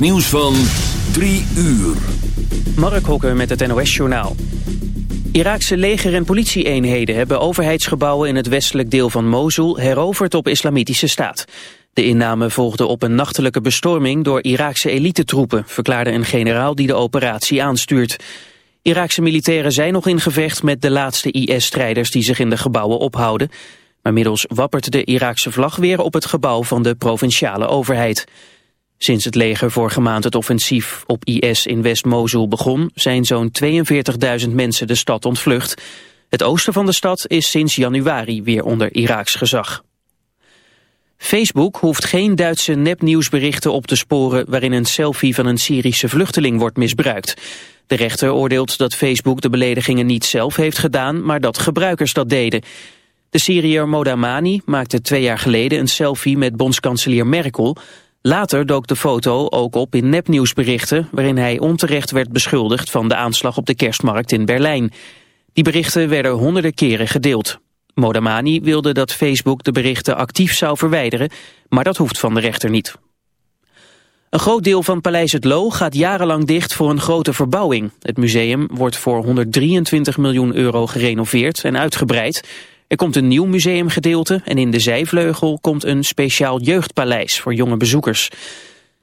Nieuws van 3 uur. Mark Hokker met het NOS Journaal. Iraakse leger- en politieeenheden hebben overheidsgebouwen in het westelijk deel van Mosul heroverd op islamitische staat. De inname volgde op een nachtelijke bestorming door Iraakse elitetroepen, verklaarde een generaal die de operatie aanstuurt. Iraakse militairen zijn nog in gevecht met de laatste IS-strijders die zich in de gebouwen ophouden. Maar middels wappert de Iraakse vlag weer op het gebouw van de provinciale overheid. Sinds het leger vorige maand het offensief op IS in West-Mosul begon... zijn zo'n 42.000 mensen de stad ontvlucht. Het oosten van de stad is sinds januari weer onder Iraaks gezag. Facebook hoeft geen Duitse nepnieuwsberichten op te sporen... waarin een selfie van een Syrische vluchteling wordt misbruikt. De rechter oordeelt dat Facebook de beledigingen niet zelf heeft gedaan... maar dat gebruikers dat deden. De Syriër Modamani maakte twee jaar geleden een selfie met bondskanselier Merkel... Later dook de foto ook op in nepnieuwsberichten... waarin hij onterecht werd beschuldigd van de aanslag op de kerstmarkt in Berlijn. Die berichten werden honderden keren gedeeld. Modamani wilde dat Facebook de berichten actief zou verwijderen... maar dat hoeft van de rechter niet. Een groot deel van Paleis het Loo gaat jarenlang dicht voor een grote verbouwing. Het museum wordt voor 123 miljoen euro gerenoveerd en uitgebreid... Er komt een nieuw museumgedeelte en in de zijvleugel komt een speciaal jeugdpaleis voor jonge bezoekers.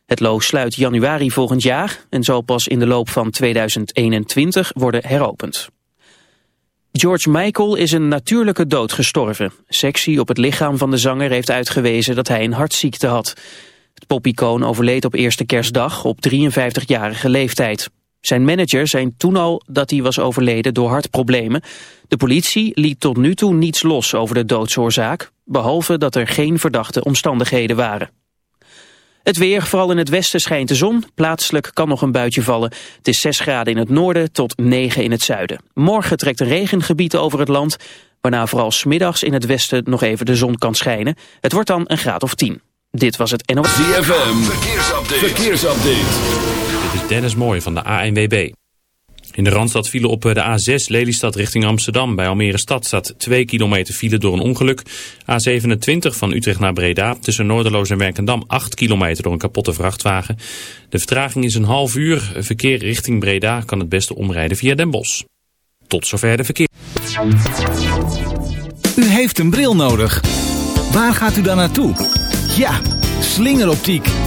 Het Loo sluit januari volgend jaar en zal pas in de loop van 2021 worden heropend. George Michael is een natuurlijke dood gestorven. Sectie op het lichaam van de zanger heeft uitgewezen dat hij een hartziekte had. Het popicoon overleed op eerste kerstdag op 53-jarige leeftijd. Zijn manager zei toen al dat hij was overleden door hartproblemen. De politie liet tot nu toe niets los over de doodsoorzaak, behalve dat er geen verdachte omstandigheden waren. Het weer, vooral in het westen schijnt de zon. Plaatselijk kan nog een buitje vallen. Het is 6 graden in het noorden tot 9 in het zuiden. Morgen trekt regengebied over het land, waarna vooral smiddags in het westen nog even de zon kan schijnen. Het wordt dan een graad of 10. Dit was het NOS. ZFM, verkeersupdate. verkeersupdate. Dennis Mooij van de ANWB. In de Randstad vielen op de A6 Lelystad richting Amsterdam. Bij Almere Stad staat 2 kilometer file door een ongeluk. A27 van Utrecht naar Breda tussen Noorderloos en Werkendam 8 kilometer door een kapotte vrachtwagen. De vertraging is een half uur. Verkeer richting Breda kan het beste omrijden via Den Bosch. Tot zover de verkeer. U heeft een bril nodig. Waar gaat u dan naartoe? Ja, slingeroptiek.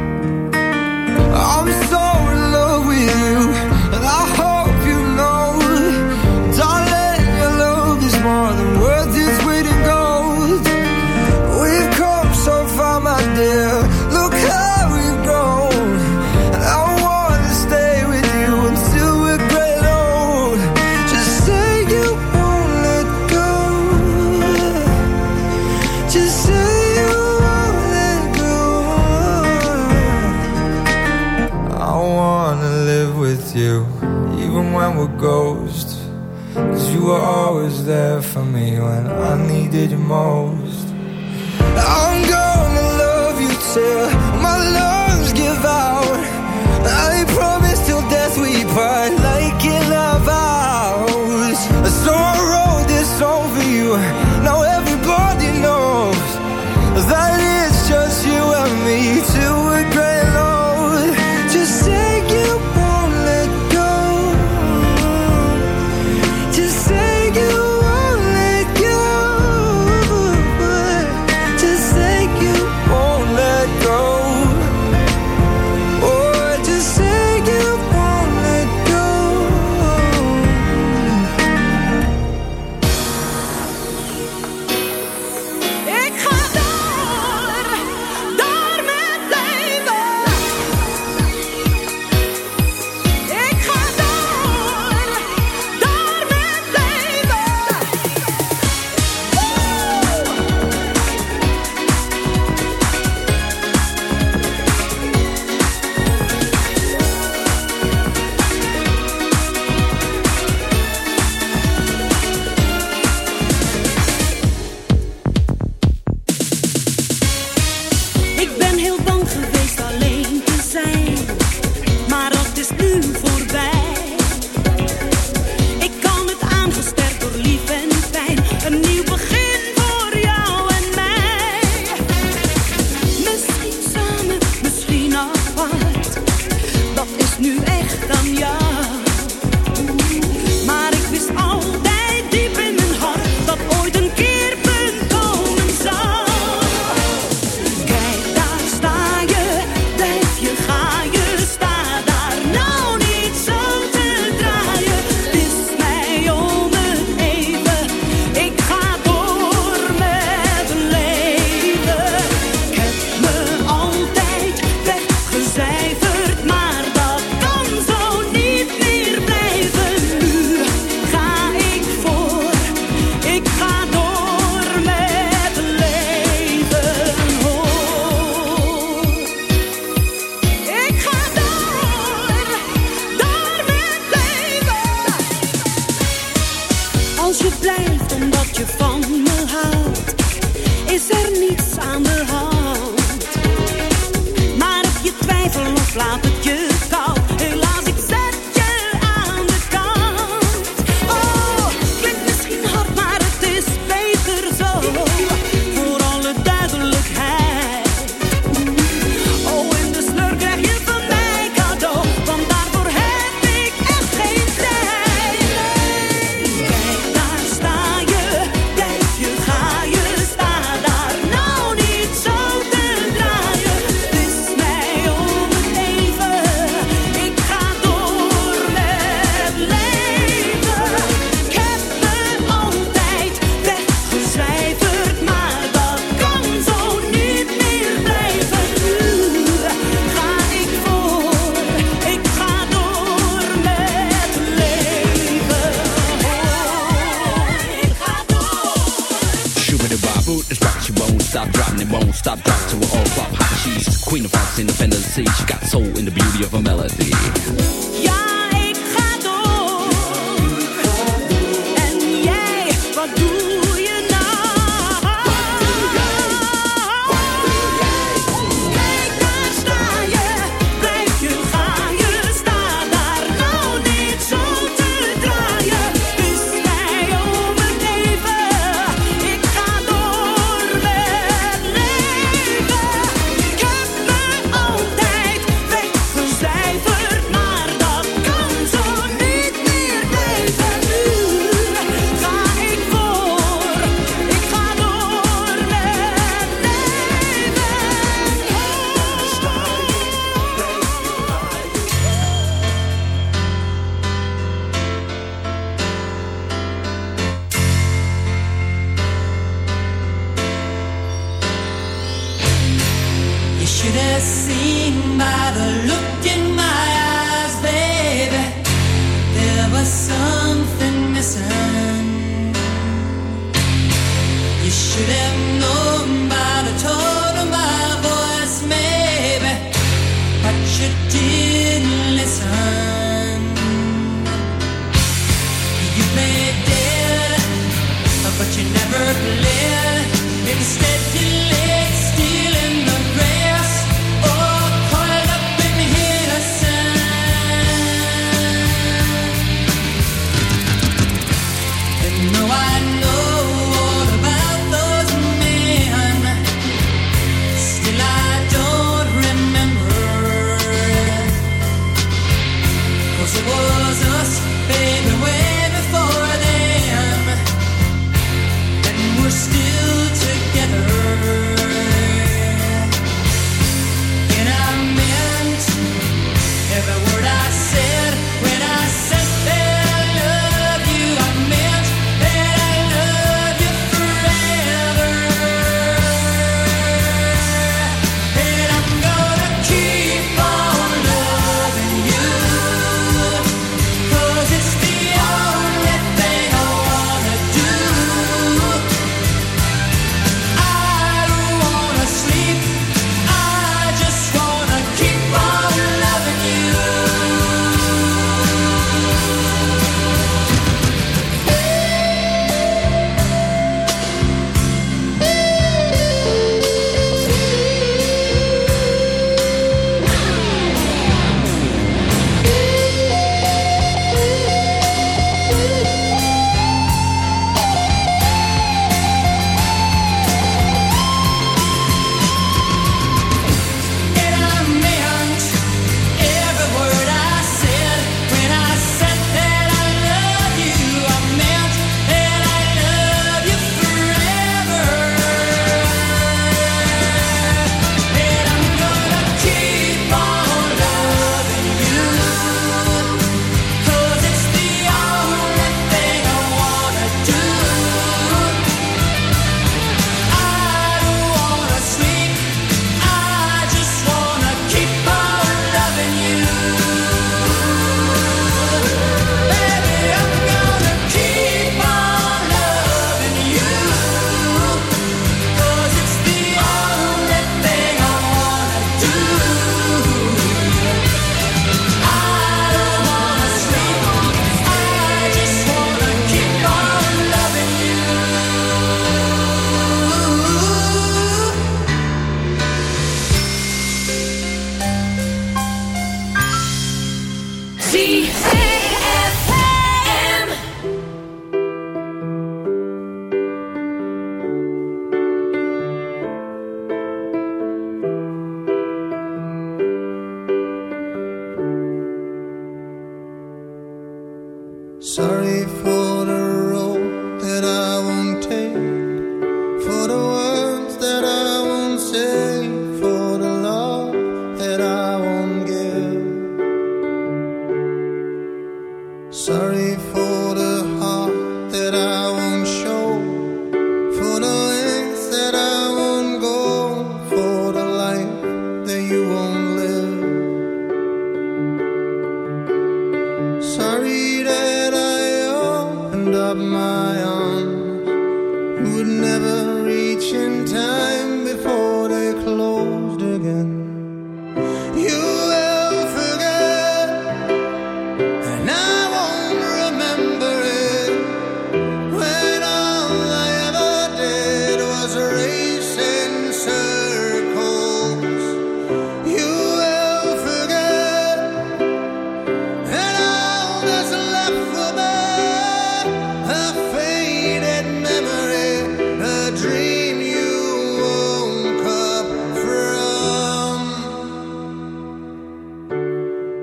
A ghosts. Cause you were always there for me when I needed you most. I'm gonna love you till my lungs give out. I promise. food is rock, she won't stop dropping, it won't stop dropping till we all pop hot. She's queen of rocks, fantasy. she got soul in the beauty of her melody. Yeah.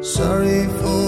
Sorry for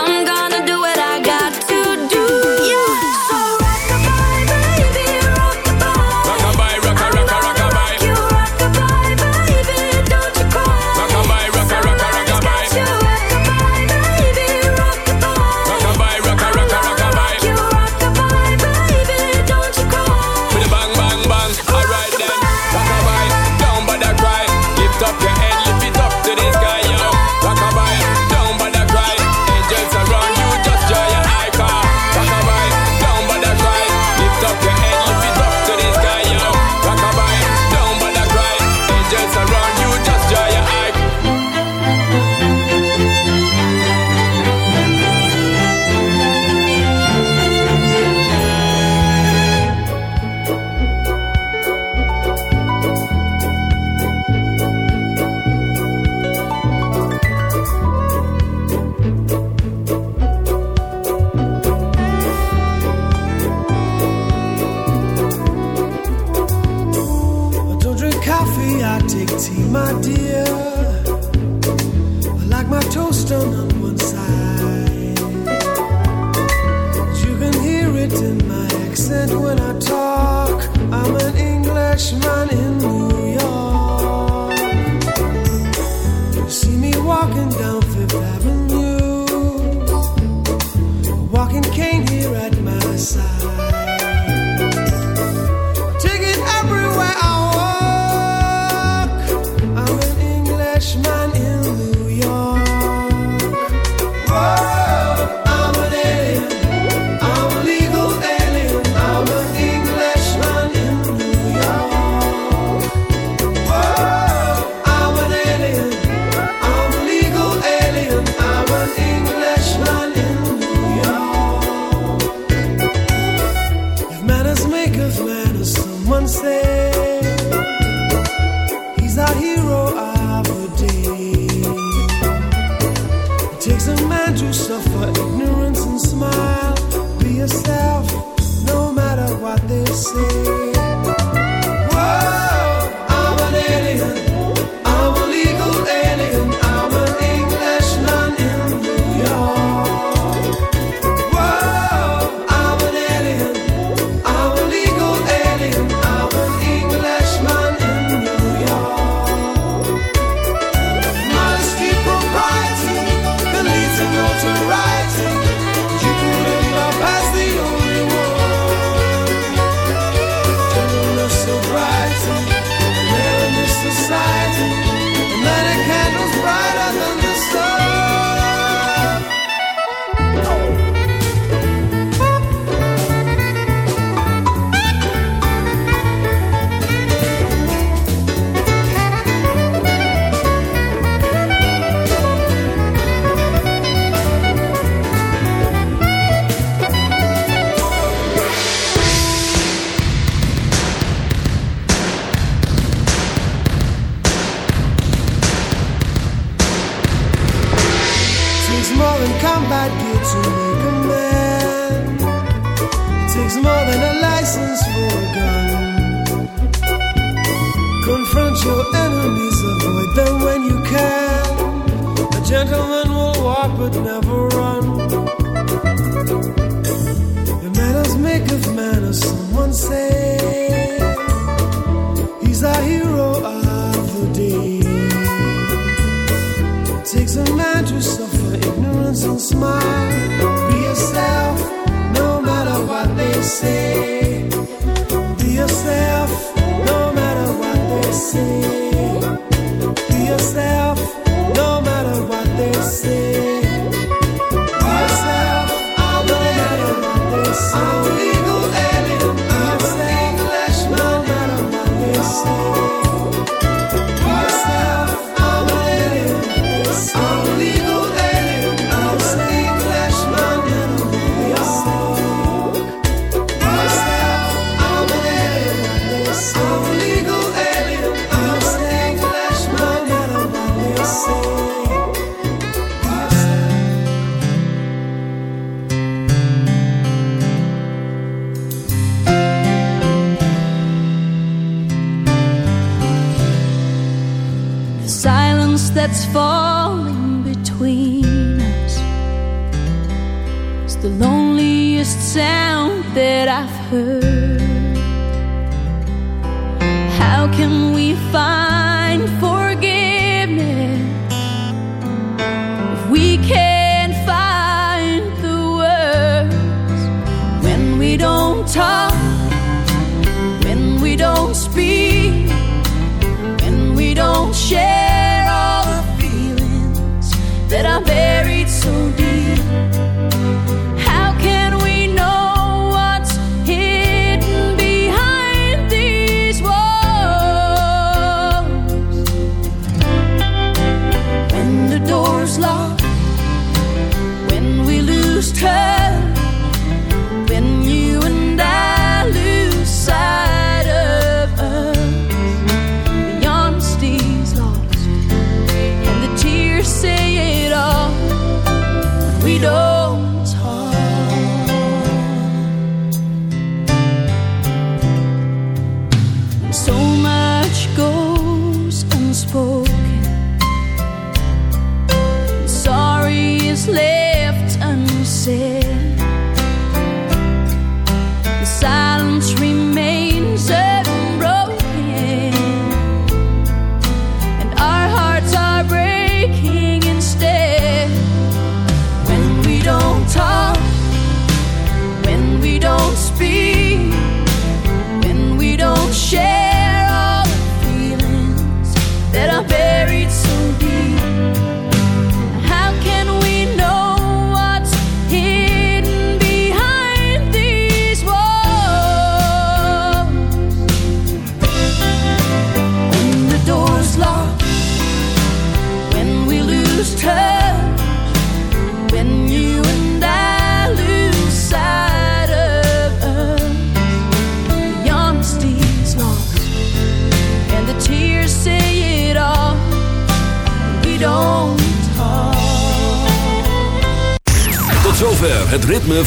never